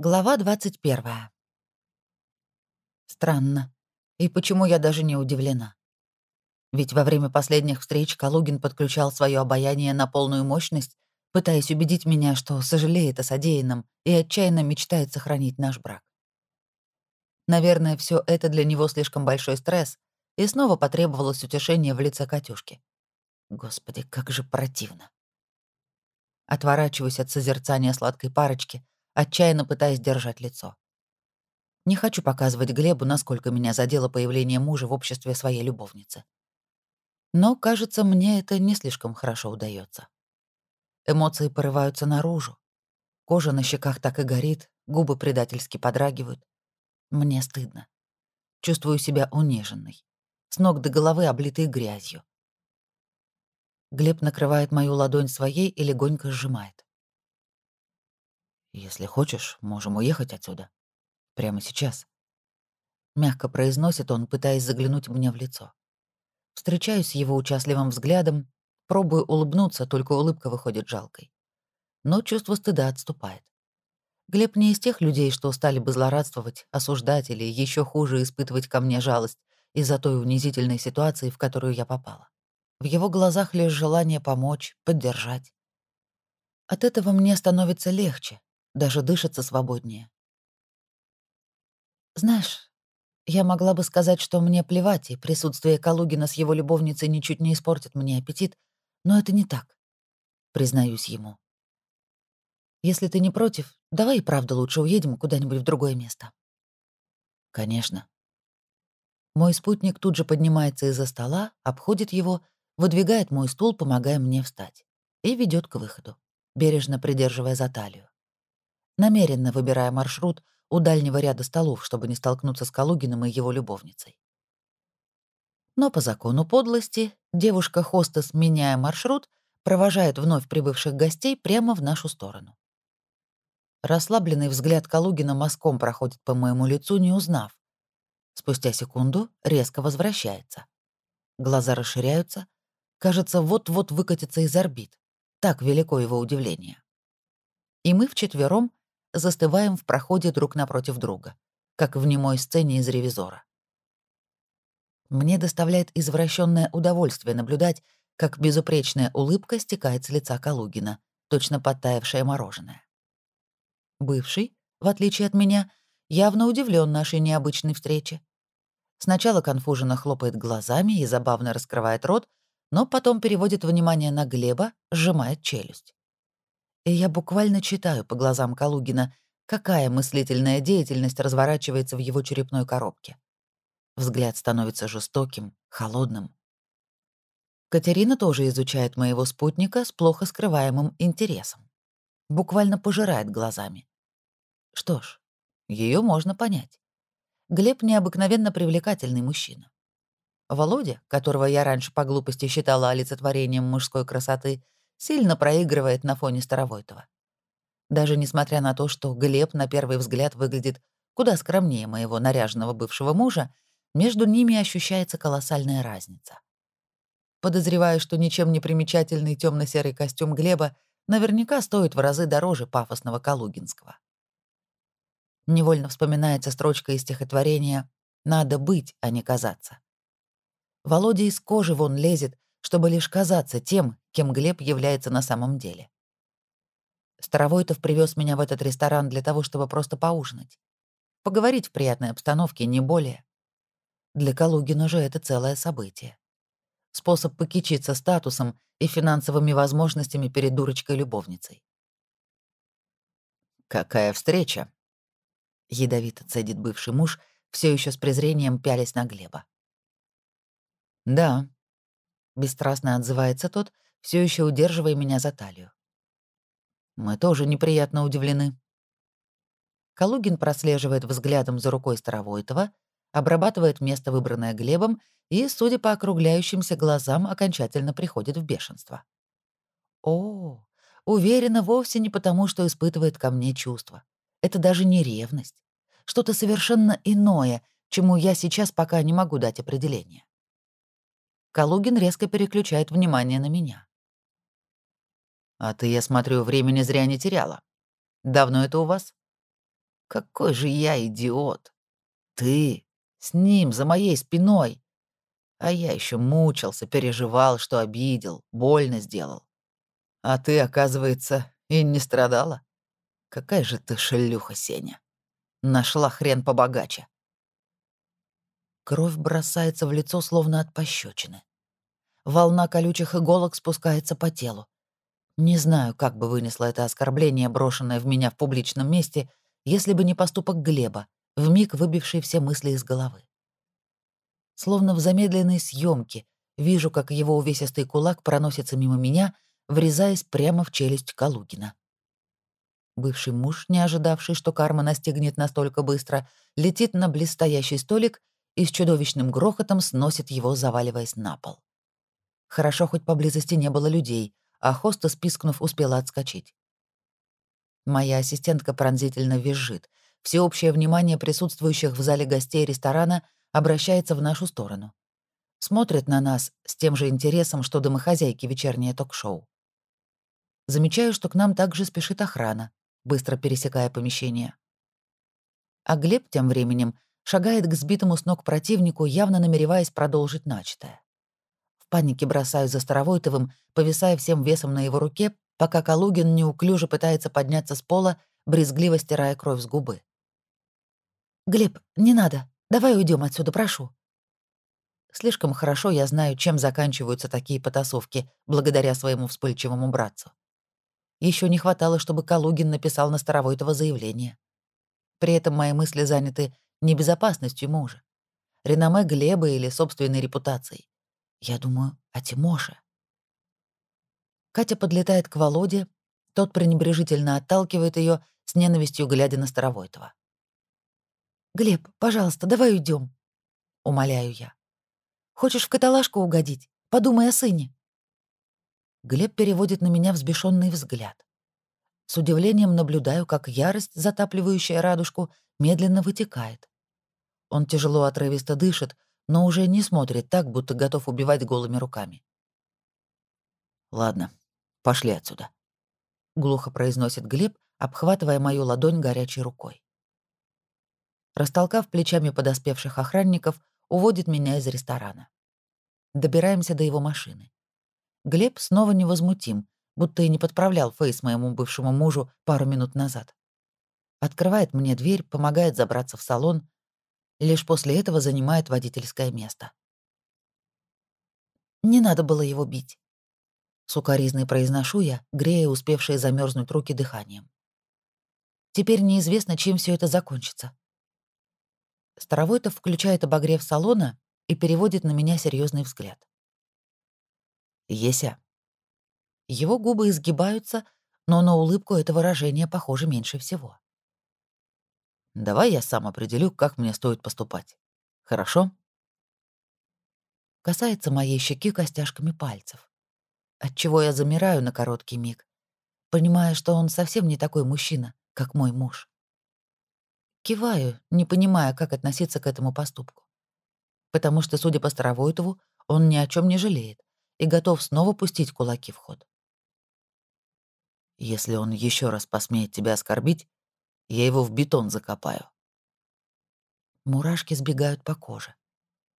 Глава 21. Странно. И почему я даже не удивлена? Ведь во время последних встреч Калугин подключал свое обаяние на полную мощность, пытаясь убедить меня, что сожалеет о содеянном и отчаянно мечтает сохранить наш брак. Наверное, все это для него слишком большой стресс, и снова потребовалось утешение в лице Катюшки. Господи, как же противно. Отворачиваюсь от созерцания сладкой парочки, отчаянно пытаясь держать лицо. Не хочу показывать Глебу, насколько меня задело появление мужа в обществе своей любовницы. Но, кажется, мне это не слишком хорошо удается. Эмоции порываются наружу. Кожа на щеках так и горит, губы предательски подрагивают. Мне стыдно. Чувствую себя униженной. С ног до головы облитой грязью. Глеб накрывает мою ладонь своей и легонько сжимает. «Если хочешь, можем уехать отсюда. Прямо сейчас». Мягко произносит он, пытаясь заглянуть мне в лицо. Встречаюсь с его участливым взглядом, пробую улыбнуться, только улыбка выходит жалкой. Но чувство стыда отступает. Глеб не из тех людей, что стали бы злорадствовать, осуждать или еще хуже испытывать ко мне жалость из-за той унизительной ситуации, в которую я попала. В его глазах лишь желание помочь, поддержать. От этого мне становится легче, даже дышится свободнее. Знаешь, я могла бы сказать, что мне плевать, и присутствие Калугина с его любовницей ничуть не испортит мне аппетит, но это не так. Признаюсь ему. Если ты не против, давай и правда лучше уедем куда-нибудь в другое место. Конечно. Мой спутник тут же поднимается из-за стола, обходит его, выдвигает мой стул, помогая мне встать, и ведет к выходу, бережно придерживая за талию намеренно выбирая маршрут у дальнего ряда столов, чтобы не столкнуться с Калугиным и его любовницей. Но по закону подлости девушка-хостес, меняя маршрут, провожает вновь прибывших гостей прямо в нашу сторону. Расслабленный взгляд Калугина мазком проходит по моему лицу, не узнав. Спустя секунду резко возвращается. Глаза расширяются, кажется, вот-вот выкатится из орбит. Так велико его удивление. И мы вчетвером застываем в проходе друг напротив друга, как в немой сцене из «Ревизора». Мне доставляет извращенное удовольствие наблюдать, как безупречная улыбка стекает с лица Калугина, точно подтаявшее мороженое. Бывший, в отличие от меня, явно удивлен нашей необычной встрече. Сначала конфуженно хлопает глазами и забавно раскрывает рот, но потом переводит внимание на Глеба, сжимает челюсть и я буквально читаю по глазам Калугина, какая мыслительная деятельность разворачивается в его черепной коробке. Взгляд становится жестоким, холодным. Катерина тоже изучает моего спутника с плохо скрываемым интересом. Буквально пожирает глазами. Что ж, ее можно понять. Глеб необыкновенно привлекательный мужчина. Володя, которого я раньше по глупости считала олицетворением мужской красоты, сильно проигрывает на фоне Старовойтова. Даже несмотря на то, что Глеб на первый взгляд выглядит куда скромнее моего наряженного бывшего мужа, между ними ощущается колоссальная разница. Подозреваю, что ничем не примечательный темно серый костюм Глеба наверняка стоит в разы дороже пафосного Калугинского. Невольно вспоминается строчка из стихотворения «Надо быть, а не казаться». Володя из кожи вон лезет, чтобы лишь казаться тем, кем Глеб является на самом деле. Старовойтов привез меня в этот ресторан для того, чтобы просто поужинать. Поговорить в приятной обстановке, не более. Для Калугина же это целое событие. Способ покичиться статусом и финансовыми возможностями перед дурочкой-любовницей. «Какая встреча!» — ядовито цедит бывший муж, все еще с презрением пялясь на Глеба. «Да, Бесстрастно отзывается тот, все еще удерживая меня за талию. Мы тоже неприятно удивлены. Калугин прослеживает взглядом за рукой Старовойтова, обрабатывает место, выбранное Глебом, и, судя по округляющимся глазам, окончательно приходит в бешенство. О, уверена, вовсе не потому, что испытывает ко мне чувства. Это даже не ревность. Что-то совершенно иное, чему я сейчас пока не могу дать определение. Калугин резко переключает внимание на меня. «А ты, я смотрю, времени зря не теряла. Давно это у вас?» Какой же я идиот! Ты с ним за моей спиной! А я еще мучился, переживал, что обидел, больно сделал. А ты, оказывается, и не страдала? Какая же ты шлюха, Сеня. Нашла хрен побогаче. Кровь бросается в лицо, словно от пощечины. Волна колючих иголок спускается по телу. Не знаю, как бы вынесла это оскорбление, брошенное в меня в публичном месте, если бы не поступок Глеба, вмиг выбивший все мысли из головы. Словно в замедленной съемке вижу, как его увесистый кулак проносится мимо меня, врезаясь прямо в челюсть Калугина. Бывший муж, не ожидавший, что карма настигнет настолько быстро, летит на близстоящий столик и с чудовищным грохотом сносит его, заваливаясь на пол. Хорошо, хоть поблизости не было людей, а хоста, спискнув, успела отскочить. Моя ассистентка пронзительно визжит. Всеобщее внимание присутствующих в зале гостей ресторана обращается в нашу сторону. Смотрят на нас с тем же интересом, что домохозяйки вечернее ток-шоу. Замечаю, что к нам также спешит охрана, быстро пересекая помещение. А Глеб тем временем шагает к сбитому с ног противнику, явно намереваясь продолжить начатое. Панике бросаю за Старовойтовым, повисая всем весом на его руке, пока Калугин неуклюже пытается подняться с пола, брезгливо стирая кровь с губы. «Глеб, не надо. Давай уйдем отсюда, прошу». Слишком хорошо я знаю, чем заканчиваются такие потасовки, благодаря своему вспыльчивому братцу. Еще не хватало, чтобы Калугин написал на Старовойтова заявление. При этом мои мысли заняты не безопасностью мужа, реноме Глеба или собственной репутацией. Я думаю о Тимоше. Катя подлетает к Володе, тот пренебрежительно отталкивает ее с ненавистью, глядя на Старовойтова. «Глеб, пожалуйста, давай уйдем, умоляю я. «Хочешь в каталажку угодить? Подумай о сыне». Глеб переводит на меня взбешенный взгляд. С удивлением наблюдаю, как ярость, затапливающая радужку, медленно вытекает. Он тяжело отрывисто дышит, но уже не смотрит так, будто готов убивать голыми руками. «Ладно, Пошли отсюда», — глухо произносит Глеб, обхватывая мою ладонь горячей рукой. Растолкав плечами подоспевших охранников, уводит меня из ресторана. Добираемся до его машины. Глеб снова невозмутим, будто и не подправлял фейс моему бывшему мужу пару минут назад. Открывает мне дверь, помогает забраться в салон, лишь после этого занимает водительское место. Не надо было его бить. Сукаризный произношу я, грея успевшие замерзнуть руки дыханием. Теперь неизвестно, чем все это закончится. Старовойтов включает обогрев салона и переводит на меня серьезный взгляд. «Еся». Его губы изгибаются, но на улыбку это выражение похоже меньше всего. «Давай я сам определю, как мне стоит поступать. Хорошо?» Касается моей щеки костяшками пальцев отчего я замираю на короткий миг, понимая, что он совсем не такой мужчина, как мой муж. Киваю, не понимая, как относиться к этому поступку. Потому что, судя по Старовойтову, он ни о чем не жалеет и готов снова пустить кулаки в ход. Если он еще раз посмеет тебя оскорбить, я его в бетон закопаю. Мурашки сбегают по коже.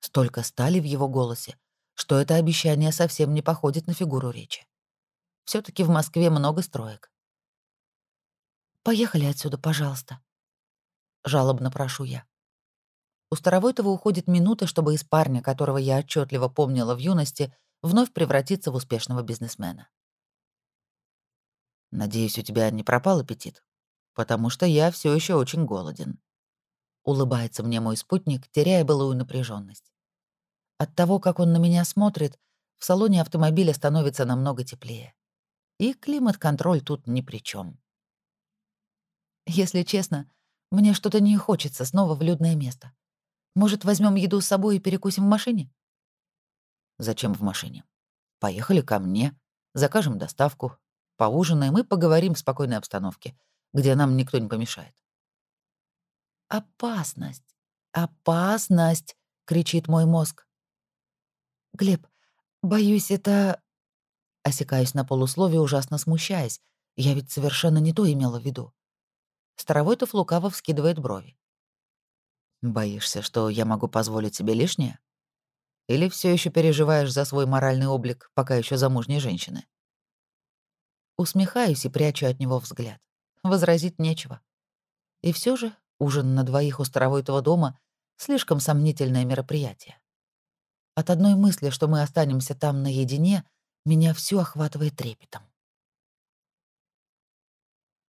Столько стали в его голосе, что это обещание совсем не походит на фигуру речи. все таки в Москве много строек. «Поехали отсюда, пожалуйста», — жалобно прошу я. У Старовойтова уходит минута, чтобы из парня, которого я отчетливо помнила в юности, вновь превратиться в успешного бизнесмена. «Надеюсь, у тебя не пропал аппетит, потому что я все еще очень голоден», — улыбается мне мой спутник, теряя былую напряженность. От того, как он на меня смотрит, в салоне автомобиля становится намного теплее. И климат-контроль тут ни при чем. Если честно, мне что-то не хочется снова в людное место. Может, возьмем еду с собой и перекусим в машине? Зачем в машине? Поехали ко мне, закажем доставку, поужинаем и поговорим в спокойной обстановке, где нам никто не помешает. «Опасность! Опасность!» — кричит мой мозг. «Глеб, боюсь, это...» Осекаюсь на полусловие, ужасно смущаясь. Я ведь совершенно не то имела в виду. Старовойтов лукаво вскидывает брови. «Боишься, что я могу позволить себе лишнее? Или все еще переживаешь за свой моральный облик пока еще замужней женщины?» Усмехаюсь и прячу от него взгляд. Возразить нечего. И все же ужин на двоих у Старовойтова дома — слишком сомнительное мероприятие. От одной мысли, что мы останемся там наедине, меня всю охватывает трепетом.